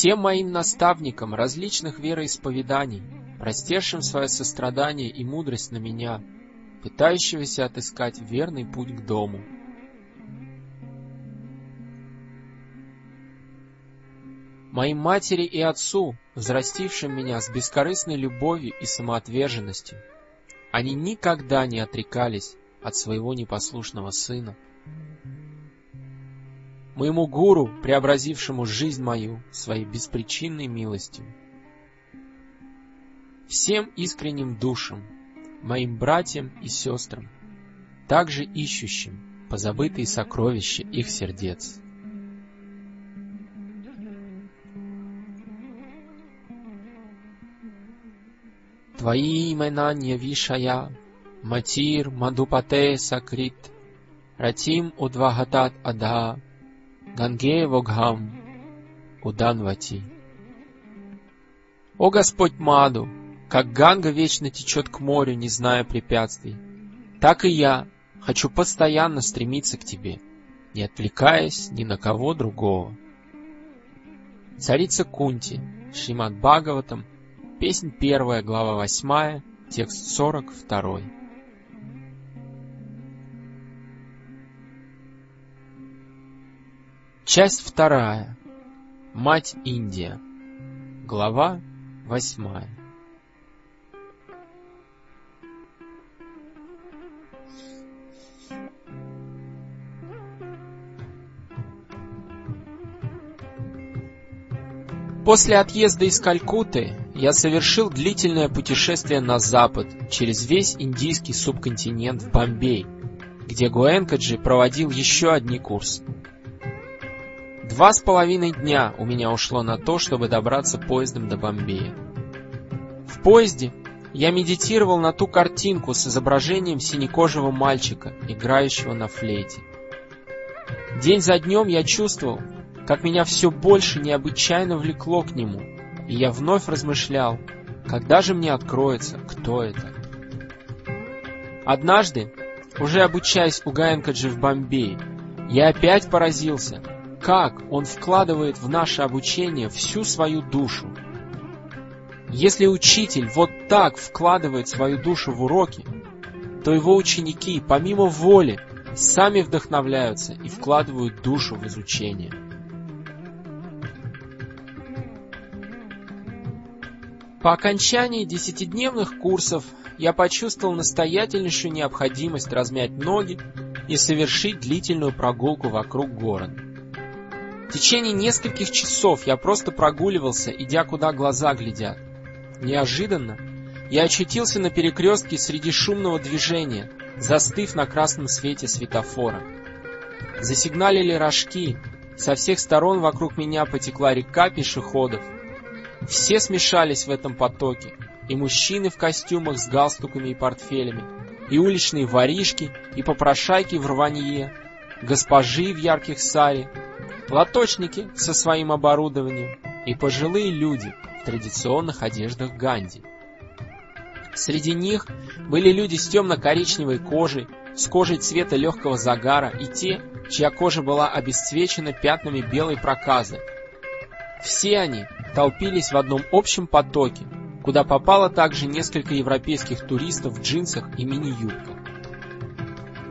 всем моим наставникам различных вероисповеданий, простершим свое сострадание и мудрость на меня, пытающегося отыскать верный путь к дому. Моим матери и отцу, взрастившим меня с бескорыстной любовью и самоотверженностью, они никогда не отрекались от своего непослушного сына. Моему гуру, преобразившему жизнь мою своей беспричинной милостью. Всем искренним душам, моим братьям и сестрам, также ищущим позабытые сокровища их сердец. Твои имена не вишая, Матир Мадупате Сакрит, Ратим Удвагатат Ада, Гангеевогхам Уданвати. О Господь Маду, как Ганга вечно течет к морю, не зная препятствий, так и я хочу постоянно стремиться к Тебе, не отвлекаясь ни на кого другого. Царица Кунти, Шримад Бхагаватам, песнь первая, глава восьмая, текст 42. Часть вторая. Мать Индия. Глава восьмая. После отъезда из Калькутты я совершил длительное путешествие на запад, через весь индийский субконтинент в Бомбей, где Гуэнкаджи проводил еще одни курсы. Два с половиной дня у меня ушло на то, чтобы добраться поездом до Бомбея. В поезде я медитировал на ту картинку с изображением синекожего мальчика, играющего на флейте. День за днем я чувствовал, как меня все больше необычайно влекло к нему, и я вновь размышлял, когда же мне откроется, кто это. Однажды, уже обучаясь у Гаенкаджи в Бомбее, я опять поразился, как он вкладывает в наше обучение всю свою душу. Если учитель вот так вкладывает свою душу в уроки, то его ученики, помимо воли, сами вдохновляются и вкладывают душу в изучение. По окончании десятидневных курсов я почувствовал настоятельнейшую необходимость размять ноги и совершить длительную прогулку вокруг города. В течение нескольких часов я просто прогуливался, идя куда глаза глядят. Неожиданно я очутился на перекрестке среди шумного движения, застыв на красном свете светофора. Засигналили рожки, со всех сторон вокруг меня потекла река пешеходов, все смешались в этом потоке, и мужчины в костюмах с галстуками и портфелями, и уличные воришки, и попрошайки в рванье, госпожи в ярких саре, лоточники со своим оборудованием и пожилые люди в традиционных одеждах Ганди. Среди них были люди с темно-коричневой кожей, с кожей цвета легкого загара и те, чья кожа была обесцвечена пятнами белой проказы. Все они толпились в одном общем потоке, куда попало также несколько европейских туристов в джинсах и мини-юбках.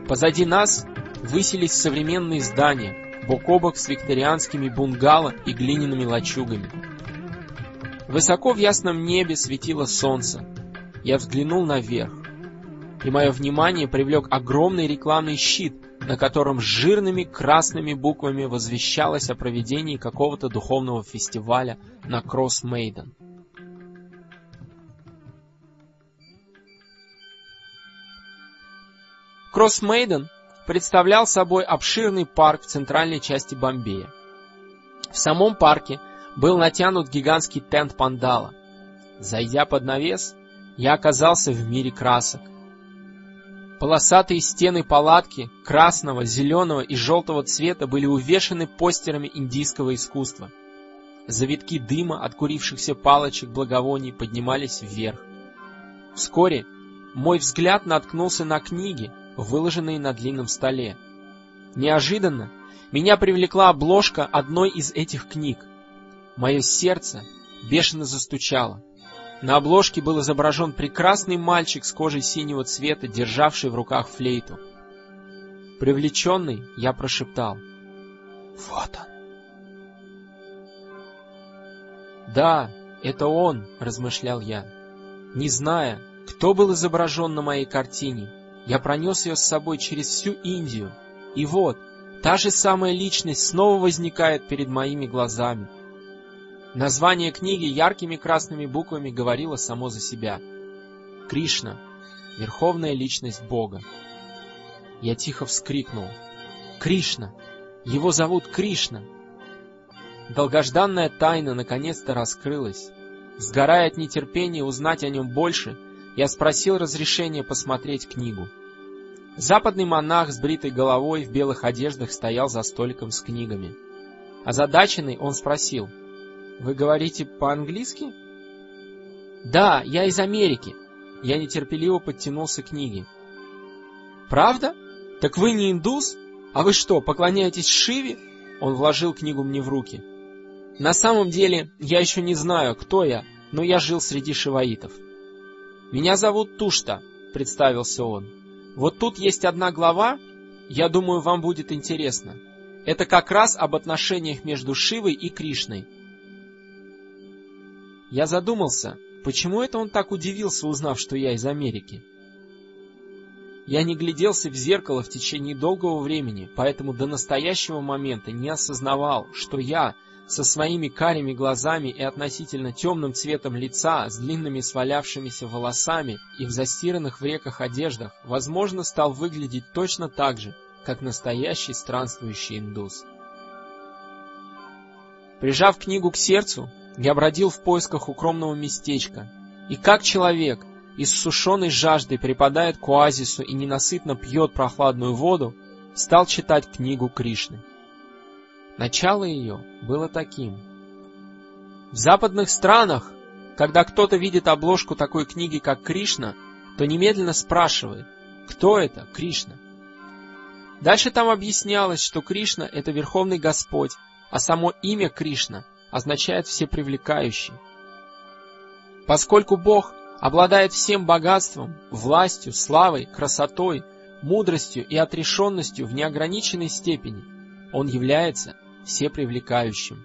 Позади нас высились современные здания, бок о бок с викторианскими бунгало и глиняными лачугами. Высоко в ясном небе светило солнце. Я взглянул наверх, и мое внимание привлек огромный рекламный щит, на котором жирными красными буквами возвещалось о проведении какого-то духовного фестиваля на Кросс-Мейден. Кросс-Мейден представлял собой обширный парк в центральной части Бомбея. В самом парке был натянут гигантский тент пандала. Зайдя под навес, я оказался в мире красок. Полосатые стены палатки красного, зеленого и желтого цвета были увешаны постерами индийского искусства. Завитки дыма от курившихся палочек благовоний поднимались вверх. Вскоре мой взгляд наткнулся на книги, выложенные на длинном столе. Неожиданно меня привлекла обложка одной из этих книг. Мое сердце бешено застучало. На обложке был изображен прекрасный мальчик с кожей синего цвета, державший в руках флейту. Привлеченный, я прошептал. «Вот он!» «Да, это он», — размышлял я. Не зная, кто был изображен на моей картине, я пронес ее с собой через всю Индию. И вот, та же самая личность снова возникает перед моими глазами. Название книги яркими красными буквами говорило само за себя. Кришна — верховная личность Бога. Я тихо вскрикнул. Кришна! Его зовут Кришна! Долгожданная тайна наконец-то раскрылась. Сгорая от нетерпения узнать о нем больше, я спросил разрешения посмотреть книгу. Западный монах с бритой головой в белых одеждах стоял за столиком с книгами. Озадаченный он спросил, «Вы говорите по-английски?» «Да, я из Америки». Я нетерпеливо подтянулся к книге. «Правда? Так вы не индус? А вы что, поклоняетесь Шиве?» Он вложил книгу мне в руки. На самом деле, я еще не знаю, кто я, но я жил среди шиваитов. «Меня зовут Тушта», — представился он. «Вот тут есть одна глава, я думаю, вам будет интересно. Это как раз об отношениях между Шивой и Кришной». Я задумался, почему это он так удивился, узнав, что я из Америки. Я не гляделся в зеркало в течение долгого времени, поэтому до настоящего момента не осознавал, что я — со своими карими глазами и относительно темным цветом лица, с длинными свалявшимися волосами и в застиранных в реках одеждах, возможно, стал выглядеть точно так же, как настоящий странствующий индус. Прижав книгу к сердцу, я бродил в поисках укромного местечка, и как человек, иссушенный жаждой припадает к оазису и ненасытно пьет прохладную воду, стал читать книгу Кришны. Начало ее было таким. В западных странах, когда кто-то видит обложку такой книги, как Кришна, то немедленно спрашивает, кто это Кришна? Дальше там объяснялось, что Кришна — это Верховный Господь, а само имя Кришна означает «всепривлекающий». Поскольку Бог обладает всем богатством, властью, славой, красотой, мудростью и отрешенностью в неограниченной степени, Он является всепривлекающим.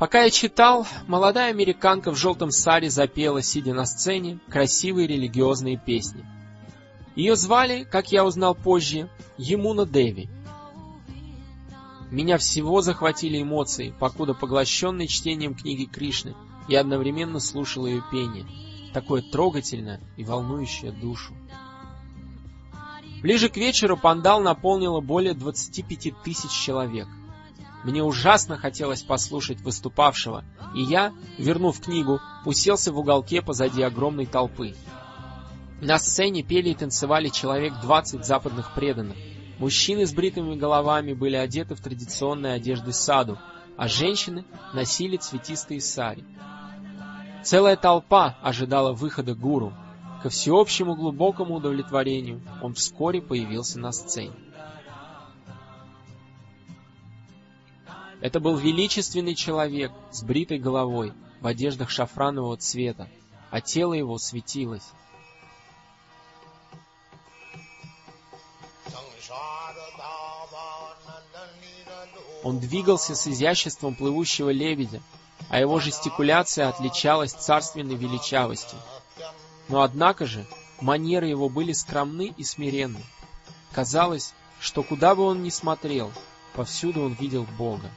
Пока я читал, молодая американка в желтом саре запела, сидя на сцене, красивые религиозные песни. Ее звали, как я узнал позже, Емуна Деви. Меня всего захватили эмоции, покуда поглощенный чтением книги Кришны, и одновременно слушал ее пение, такое трогательное и волнующее душу. Ближе к вечеру пандал наполнило более 25 тысяч человек. Мне ужасно хотелось послушать выступавшего, и я, вернув книгу, уселся в уголке позади огромной толпы. На сцене пели и танцевали человек 20 западных преданных. Мужчины с бритыми головами были одеты в традиционные одежды саду, а женщины носили цветистые сари. Целая толпа ожидала выхода гуру, Ко всеобщему глубокому удовлетворению он вскоре появился на сцене. Это был величественный человек с бритой головой, в одеждах шафранового цвета, а тело его светилось. Он двигался с изяществом плывущего лебедя, а его жестикуляция отличалась царственной величавостью. Но однако же манеры его были скромны и смиренны. Казалось, что куда бы он ни смотрел, повсюду он видел Бога.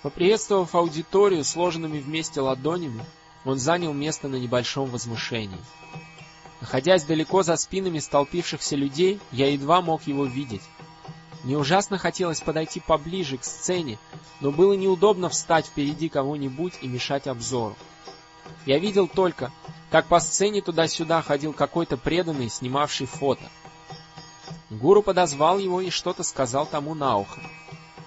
Поприветствовав аудиторию сложенными вместе ладонями, он занял место на небольшом возвышении. Находясь далеко за спинами столпившихся людей, я едва мог его видеть. Мне ужасно хотелось подойти поближе к сцене, но было неудобно встать впереди кого-нибудь и мешать обзору. Я видел только, как по сцене туда-сюда ходил какой-то преданный, снимавший фото. Гуру подозвал его и что-то сказал тому на ухо.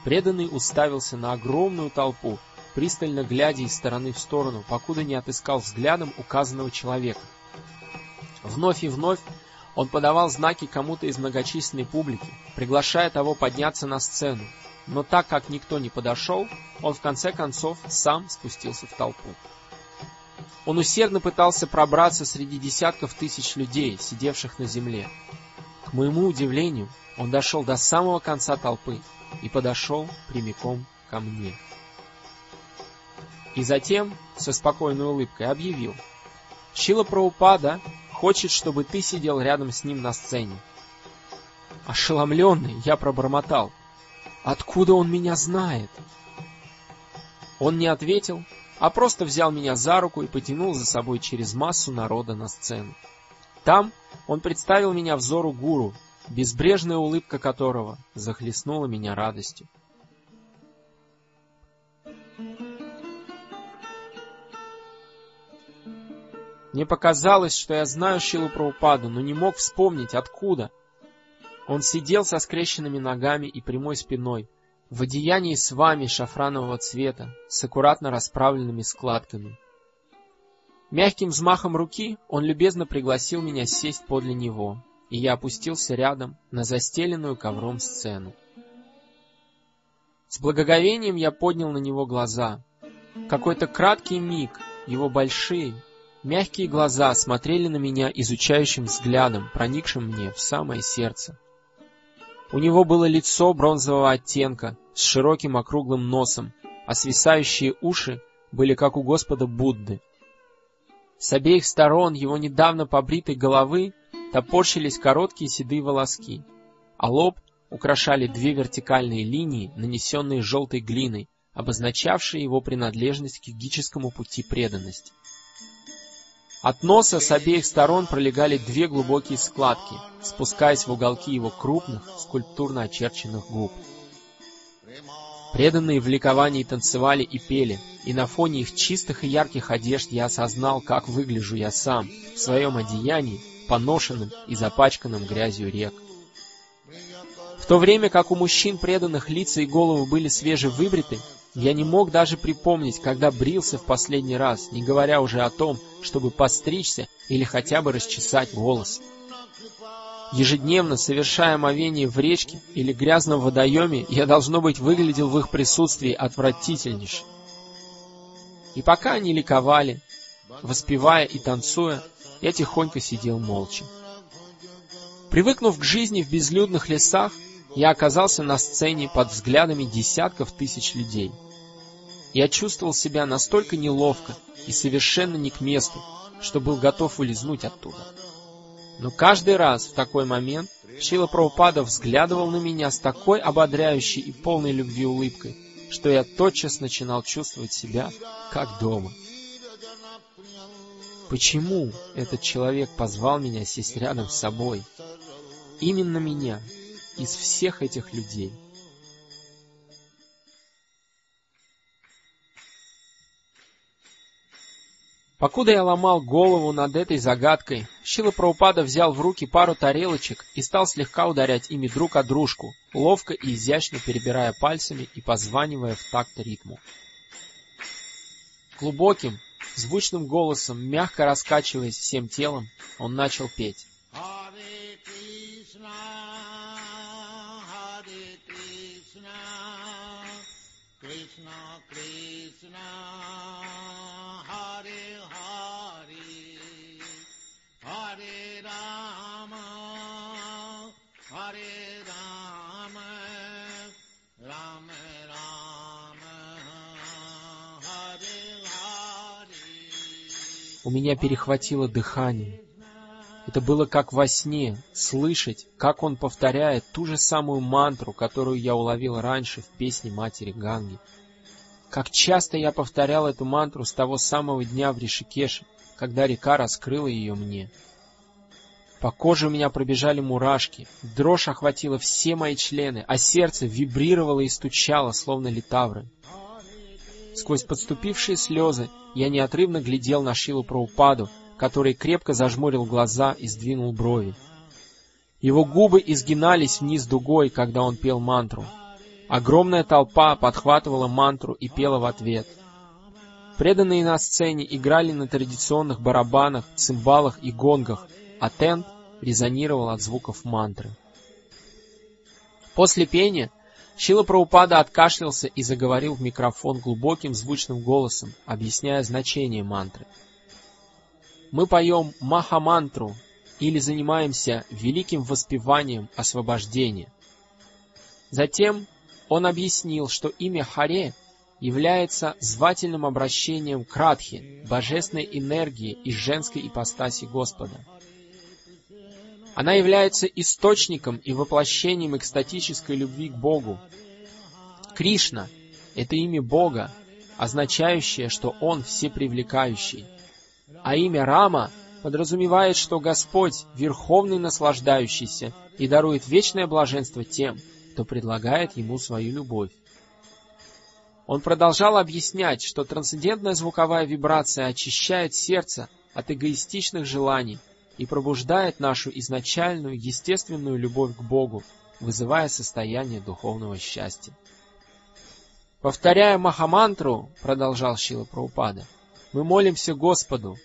Преданный уставился на огромную толпу, пристально глядя из стороны в сторону, покуда не отыскал взглядом указанного человека. Вновь и вновь Он подавал знаки кому-то из многочисленной публики, приглашая того подняться на сцену, но так как никто не подошел, он в конце концов сам спустился в толпу. Он усердно пытался пробраться среди десятков тысяч людей, сидевших на земле. К моему удивлению, он дошел до самого конца толпы и подошел прямиком ко мне. И затем, со спокойной улыбкой, объявил. Шила Праупада хочет, чтобы ты сидел рядом с ним на сцене. Ошеломленный, я пробормотал. Откуда он меня знает? Он не ответил, а просто взял меня за руку и потянул за собой через массу народа на сцену. Там он представил меня взору гуру, безбрежная улыбка которого захлестнула меня радостью. Мне показалось, что я знаю Шилу Праупаду, но не мог вспомнить, откуда. Он сидел со скрещенными ногами и прямой спиной, в одеянии с вами шафранового цвета, с аккуратно расправленными складками. Мягким взмахом руки он любезно пригласил меня сесть подле него, и я опустился рядом на застеленную ковром сцену. С благоговением я поднял на него глаза. Какой-то краткий миг его большие, Мягкие глаза смотрели на меня изучающим взглядом, проникшим мне в самое сердце. У него было лицо бронзового оттенка, с широким округлым носом, а свисающие уши были как у Господа Будды. С обеих сторон его недавно побритой головы топорщились короткие седые волоски, а лоб украшали две вертикальные линии, нанесенные желтой глиной, обозначавшие его принадлежность к гическому пути преданности. От носа с обеих сторон пролегали две глубокие складки, спускаясь в уголки его крупных, скульптурно очерченных губ. Преданные в ликовании танцевали и пели, и на фоне их чистых и ярких одежд я осознал, как выгляжу я сам в своем одеянии, поношенным и запачканным грязью рек. В то время как у мужчин преданных лица и головы были свежевыбриты, я не мог даже припомнить, когда брился в последний раз, не говоря уже о том, чтобы постричься или хотя бы расчесать волосы. Ежедневно, совершая омовение в речке или грязном водоеме, я, должно быть, выглядел в их присутствии отвратительнейше. И пока они ликовали, воспевая и танцуя, я тихонько сидел молча. Привыкнув к жизни в безлюдных лесах, я оказался на сцене под взглядами десятков тысяч людей — я чувствовал себя настолько неловко и совершенно не к месту, что был готов улизнуть оттуда. Но каждый раз в такой момент Шила Прабхупада взглядывал на меня с такой ободряющей и полной любви улыбкой, что я тотчас начинал чувствовать себя как дома. Почему этот человек позвал меня сесть рядом с собой? Именно меня, из всех этих людей. Покуда я ломал голову над этой загадкой, Шила Праупада взял в руки пару тарелочек и стал слегка ударять ими друг о дружку, ловко и изящно перебирая пальцами и позванивая в такт ритму. Глубоким, звучным голосом, мягко раскачиваясь всем телом, он начал петь. Меня перехватило дыхание. Это было как во сне, слышать, как он повторяет ту же самую мантру, которую я уловил раньше в песне матери Ганги. Как часто я повторял эту мантру с того самого дня в Ришикеше, когда река раскрыла ее мне. По коже у меня пробежали мурашки, дрожь охватила все мои члены, а сердце вибрировало и стучало, словно литавры. Сквозь подступившие слезы я неотрывно глядел на Шилу Праупаду, который крепко зажмурил глаза и сдвинул брови. Его губы изгинались вниз дугой, когда он пел мантру. Огромная толпа подхватывала мантру и пела в ответ. Преданные на сцене играли на традиционных барабанах, цимбалах и гонгах, а тент резонировал от звуков мантры. После пения Шила Праупада откашлялся и заговорил в микрофон глубоким звучным голосом, объясняя значение мантры. Мы поем Маха-мантру или занимаемся великим воспеванием освобождения. Затем он объяснил, что имя Харе является звательным обращением к Радхе, божественной энергии из женской ипостаси Господа. Она является источником и воплощением экстатической любви к Богу. Кришна — это имя Бога, означающее, что Он всепривлекающий. А имя Рама подразумевает, что Господь — верховный наслаждающийся и дарует вечное блаженство тем, кто предлагает Ему свою любовь. Он продолжал объяснять, что трансцендентная звуковая вибрация очищает сердце от эгоистичных желаний, и пробуждает нашу изначальную естественную любовь к Богу, вызывая состояние духовного счастья. Повторяя Махамантру, продолжал Шила Праупада, мы молимся Господу,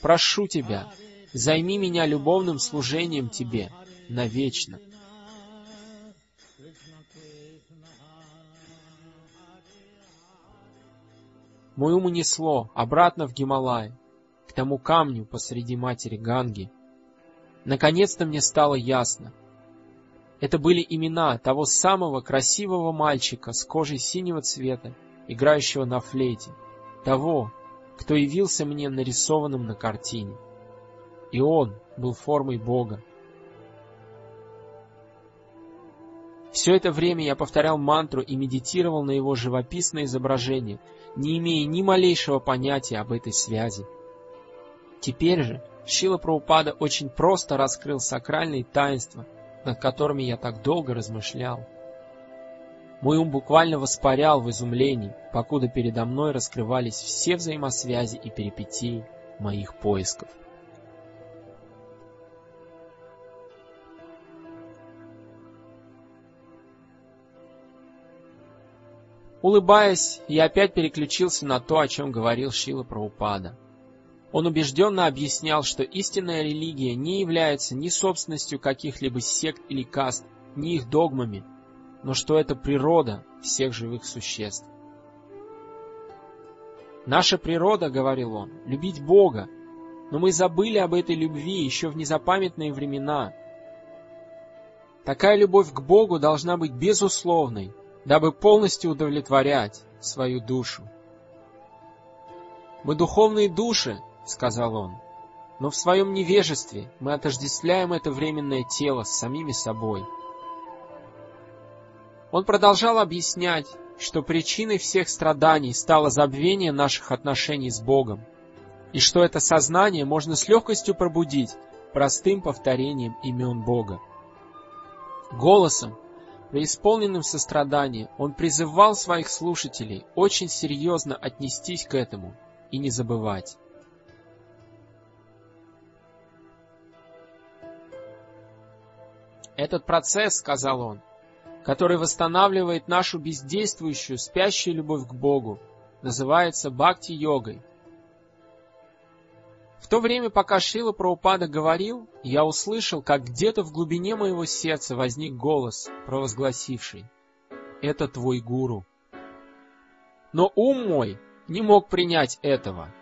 прошу Тебя, займи меня любовным служением Тебе навечно. Мой ум унесло обратно в Гималай, к тому камню посреди матери Ганги, Наконец-то мне стало ясно. Это были имена того самого красивого мальчика с кожей синего цвета, играющего на флейте, того, кто явился мне нарисованным на картине. И он был формой Бога. Все это время я повторял мантру и медитировал на его живописное изображение, не имея ни малейшего понятия об этой связи. Теперь же, Шила Праупада очень просто раскрыл сакральные таинства, над которыми я так долго размышлял. Мой ум буквально воспарял в изумлении, покуда передо мной раскрывались все взаимосвязи и перипетии моих поисков. Улыбаясь, я опять переключился на то, о чем говорил Шила Праупада — он убежденно объяснял, что истинная религия не является ни собственностью каких-либо сект или каст, ни их догмами, но что это природа всех живых существ. Наша природа, говорил он, любить Бога, но мы забыли об этой любви еще в незапамятные времена. Такая любовь к Богу должна быть безусловной, дабы полностью удовлетворять свою душу. Мы духовные души, — сказал он. Но в своем невежестве мы отождествляем это временное тело с самими собой. Он продолжал объяснять, что причиной всех страданий стало забвение наших отношений с Богом, и что это сознание можно с легкостью пробудить простым повторением имен Бога. Голосом, преисполненным сострадания, он призывал своих слушателей очень серьезно отнестись к этому и не забывать. Этот процесс, сказал он, который восстанавливает нашу бездействующую, спящую любовь к Богу, называется бхакти-йогой. В то время, пока Шила Праупада говорил, я услышал, как где-то в глубине моего сердца возник голос, провозгласивший «Это твой гуру». Но ум мой не мог принять этого.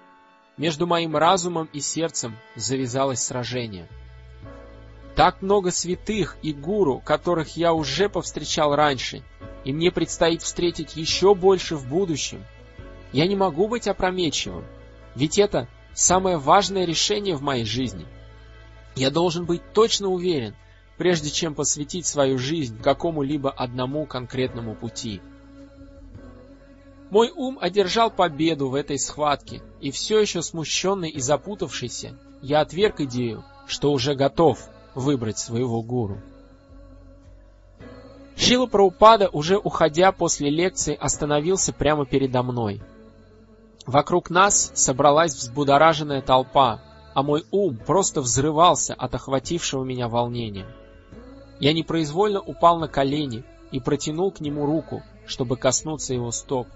Между моим разумом и сердцем завязалось сражение — так много святых и гуру, которых я уже повстречал раньше, и мне предстоит встретить еще больше в будущем. Я не могу быть опрометчивым, ведь это самое важное решение в моей жизни. Я должен быть точно уверен, прежде чем посвятить свою жизнь какому-либо одному конкретному пути. Мой ум одержал победу в этой схватке, и все еще смущенный и запутавшийся, я отверг идею, что уже готов выбрать своего гуру. Шила Праупада, уже уходя после лекции, остановился прямо передо мной. Вокруг нас собралась взбудораженная толпа, а мой ум просто взрывался от охватившего меня волнения. Я непроизвольно упал на колени и протянул к нему руку, чтобы коснуться его стоп.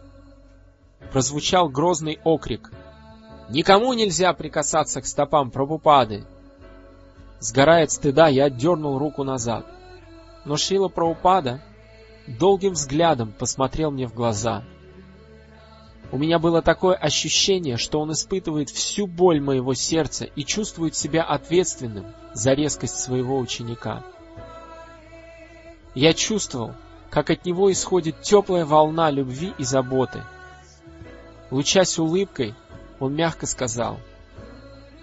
Прозвучал грозный окрик. «Никому нельзя прикасаться к стопам Прабхупады! Сгорая от стыда, я отдернул руку назад. Но Шила Праупада долгим взглядом посмотрел мне в глаза. У меня было такое ощущение, что он испытывает всю боль моего сердца и чувствует себя ответственным за резкость своего ученика. Я чувствовал, как от него исходит теплая волна любви и заботы. Лучась улыбкой, он мягко сказал,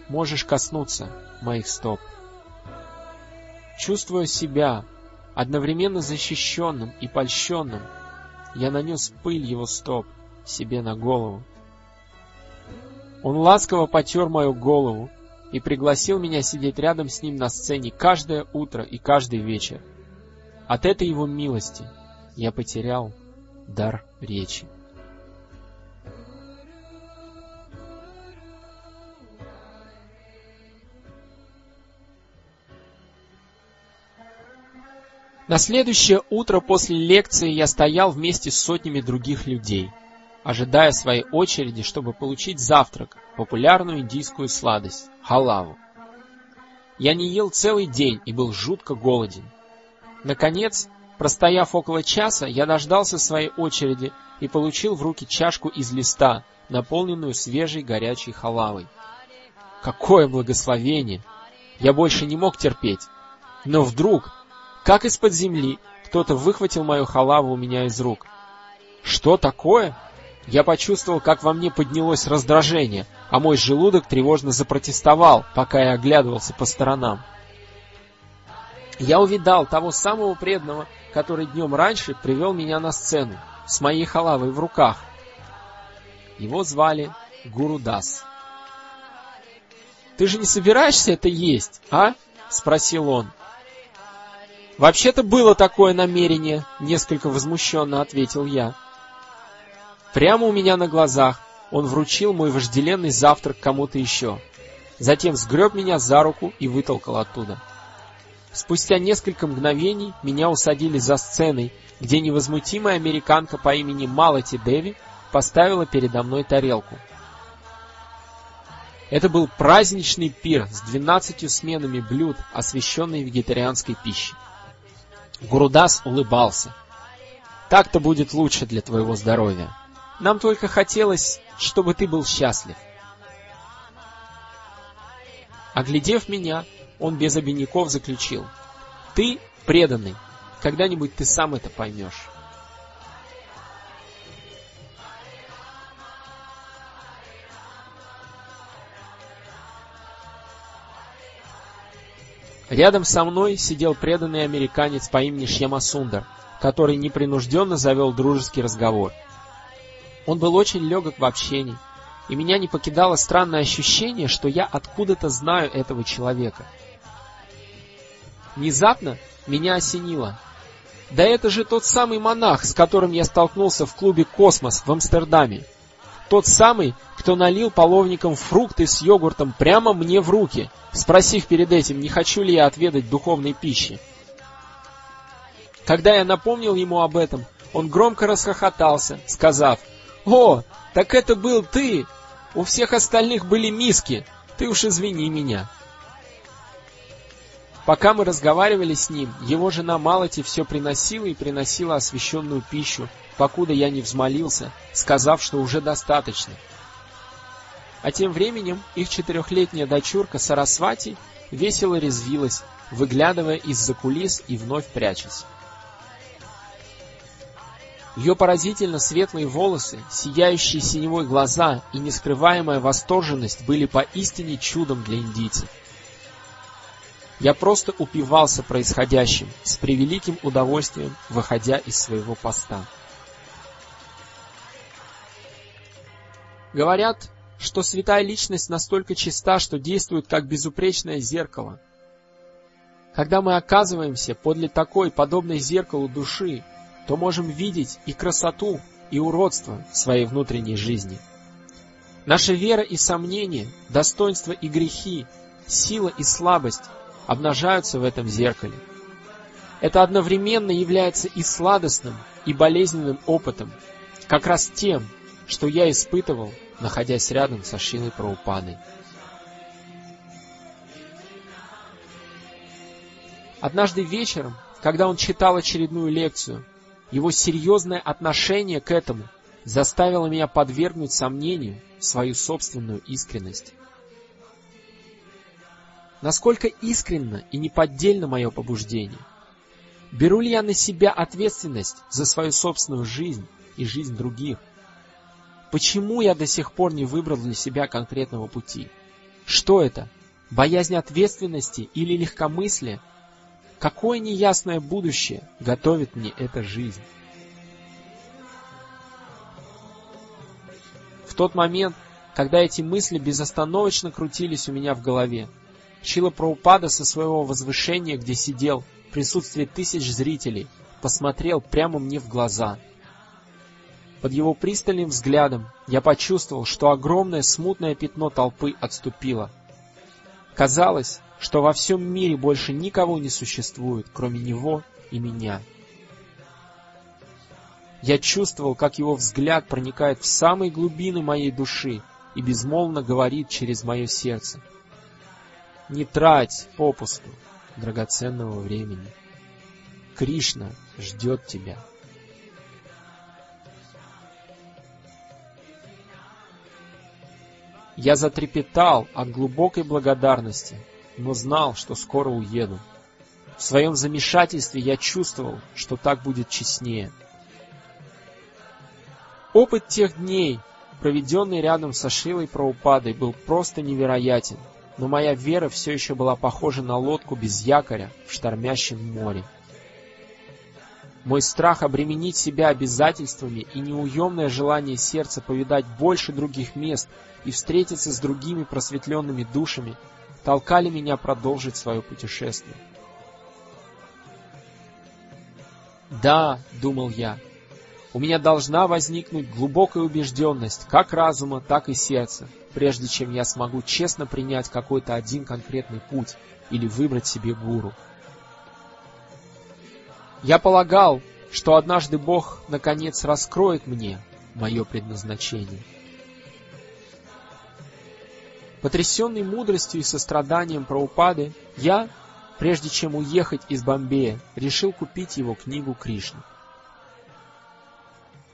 «Можешь коснуться моих стоп». Чувствуя себя одновременно защищенным и польщенным, я нанес пыль его стоп себе на голову. Он ласково потер мою голову и пригласил меня сидеть рядом с ним на сцене каждое утро и каждый вечер. От этой его милости я потерял дар речи. На следующее утро после лекции я стоял вместе с сотнями других людей, ожидая своей очереди, чтобы получить завтрак, популярную индийскую сладость – халаву. Я не ел целый день и был жутко голоден. Наконец, простояв около часа, я дождался своей очереди и получил в руки чашку из листа, наполненную свежей горячей халавой. Какое благословение! Я больше не мог терпеть. Но вдруг, как из-под земли, кто-то выхватил мою халаву у меня из рук. Что такое? Я почувствовал, как во мне поднялось раздражение, а мой желудок тревожно запротестовал, пока я оглядывался по сторонам. Я увидал того самого преданного, который днем раньше привел меня на сцену, с моей халавой в руках. Его звали Гурудас. «Ты же не собираешься это есть, а?» — спросил он. «Вообще-то было такое намерение», — несколько возмущенно ответил я. Прямо у меня на глазах он вручил мой вожделенный завтрак кому-то еще. Затем сгреб меня за руку и вытолкал оттуда. Спустя несколько мгновений меня усадили за сценой, где невозмутимая американка по имени Малати Деви поставила передо мной тарелку. Это был праздничный пир с двенадцатью сменами блюд, освященной вегетарианской пищей. Гурудас улыбался. «Так-то будет лучше для твоего здоровья. Нам только хотелось, чтобы ты был счастлив». Оглядев меня, он без обиняков заключил. Ты преданный. Когда-нибудь ты сам это поймешь. Рядом со мной сидел преданный американец по имени Шьямасундар, который непринужденно завел дружеский разговор. Он был очень легок в общении, и меня не покидало странное ощущение, что я откуда-то знаю этого человека. Внезапно меня осенило. Да это же тот самый монах, с которым я столкнулся в клубе «Космос» в Амстердаме. Тот самый, кто налил половникам фрукты с йогуртом прямо мне в руки, спросив перед этим, не хочу ли я отведать духовной пищи. Когда я напомнил ему об этом, он громко расхохотался, сказав, «О, так это был ты! У всех остальных были миски. Ты уж извини меня. Пока мы разговаривали с ним, его жена Малати все приносила и приносила освященную пищу, покуда я не взмолился, сказав, что уже достаточно. А тем временем их четырехлетняя дочурка Сарасвати весело резвилась, выглядывая из-за кулис и вновь прячась. Ее поразительно светлые волосы, сияющие синевой глаза и нескрываемая восторженность были поистине чудом для индийцев. Я просто упивался происходящим, с превеликим удовольствием выходя из своего поста. Говорят, что святая личность настолько чиста, что действует как безупречное зеркало. Когда мы оказываемся подле такой, подобной зеркалу души, то можем видеть и красоту, и уродство своей внутренней жизни. Наша вера и сомнения, достоинства и грехи, сила и слабость обнажаются в этом зеркале. Это одновременно является и сладостным, и болезненным опытом, как раз тем, что я испытывал, находясь рядом со Шилой Праупадой. Однажды вечером, когда он читал очередную лекцию, его серьезное отношение к этому заставило меня подвергнуть сомнению свою собственную искренность. Насколько искренно и неподдельно мое побуждение? Беру ли я на себя ответственность за свою собственную жизнь и жизнь других? Почему я до сих пор не выбрал для себя конкретного пути? Что это? Боязнь ответственности или легкомыслие? Какое неясное будущее готовит мне эта жизнь? В тот момент, когда эти мысли безостановочно крутились у меня в голове, Шила Праупада со своего возвышения, где сидел, в присутствии тысяч зрителей, посмотрел прямо мне в глаза. Под его пристальным взглядом я почувствовал, что огромное смутное пятно толпы отступило. Казалось, что во всем мире больше никого не существует, кроме него и меня. Я чувствовал, как его взгляд проникает в самые глубины моей души и безмолвно говорит через мое сердце. Не трать попусту драгоценного времени. Кришна ждет тебя. Я затрепетал от глубокой благодарности, но знал, что скоро уеду. В своем замешательстве я чувствовал, что так будет честнее. Опыт тех дней, проведенный рядом со Шилой Праупадой, был просто невероятен, но моя вера все еще была похожа на лодку без якоря в штормящем море. Мой страх обременить себя обязательствами и неуемное желание сердца повидать больше других мест и встретиться с другими просветленными душами толкали меня продолжить свое путешествие. Да, думал я, у меня должна возникнуть глубокая убежденность как разума, так и сердца, прежде чем я смогу честно принять какой-то один конкретный путь или выбрать себе гуру. Я полагал, что однажды Бог наконец раскроет мне мое предназначение. Потрясенный мудростью и состраданием Праупады, я, прежде чем уехать из Бомбея, решил купить его книгу Кришны.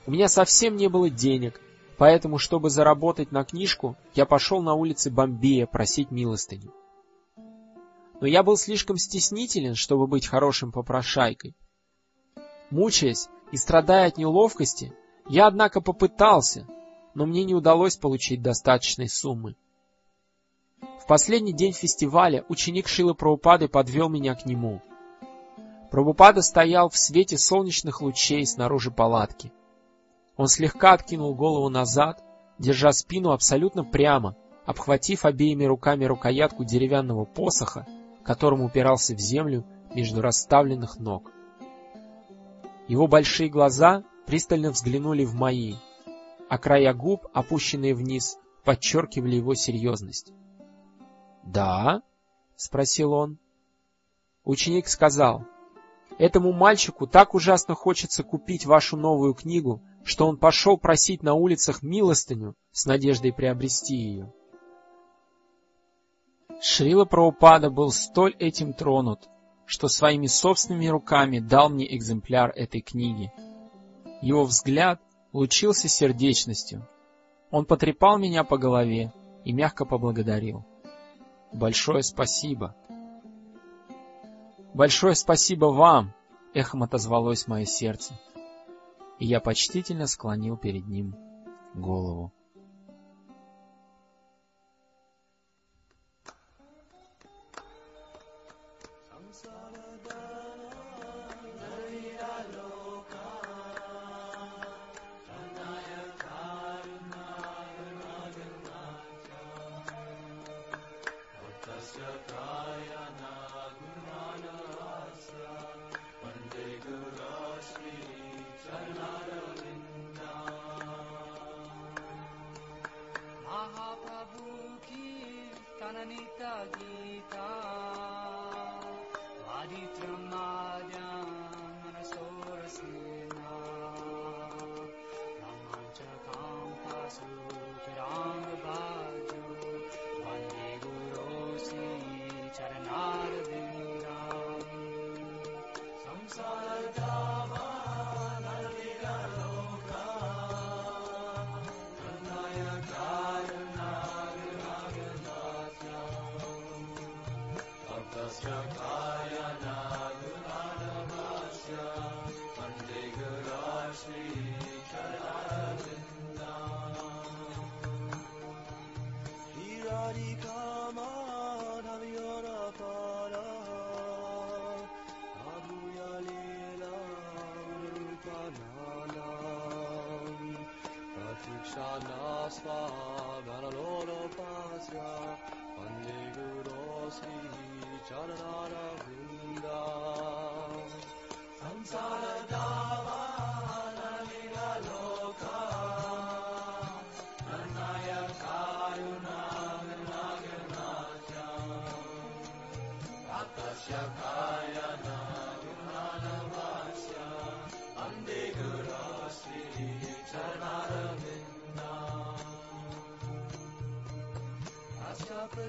У меня совсем не было денег, поэтому, чтобы заработать на книжку, я пошел на улицы Бомбея просить милостыню. Но я был слишком стеснителен, чтобы быть хорошим попрошайкой. Мучаясь и страдая от неловкости, я, однако, попытался, но мне не удалось получить достаточной суммы. В последний день фестиваля ученик Шилы Прабхупады подвел меня к нему. Прабхупада стоял в свете солнечных лучей снаружи палатки. Он слегка откинул голову назад, держа спину абсолютно прямо, обхватив обеими руками рукоятку деревянного посоха, которым упирался в землю между расставленных ног. Его большие глаза пристально взглянули в мои, а края губ, опущенные вниз, подчеркивали его серьезность. «Да?» — спросил он. Ученик сказал, «Этому мальчику так ужасно хочется купить вашу новую книгу, что он пошел просить на улицах милостыню с надеждой приобрести ее». Шрила Праупада был столь этим тронут, что своими собственными руками дал мне экземпляр этой книги. Его взгляд лучился сердечностью. Он потрепал меня по голове и мягко поблагодарил. Большое спасибо. Большое спасибо вам, эхом отозвалось мое сердце. И я почтительно склонил перед ним голову. Tananita 大街。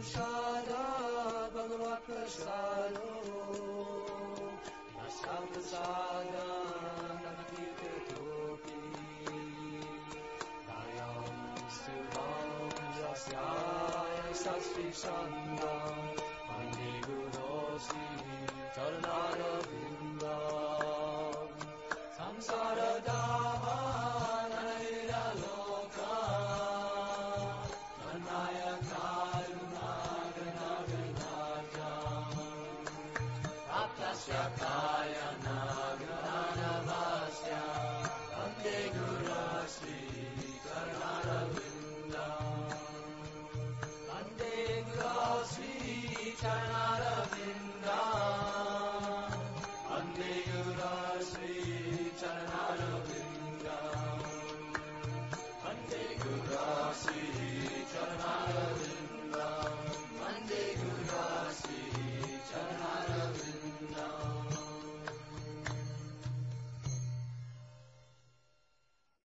Shada Bhagavad Prasada, Prasad Prasada, Navati Katopi, Dayam Stivam Jasyaya Sastri Sandam.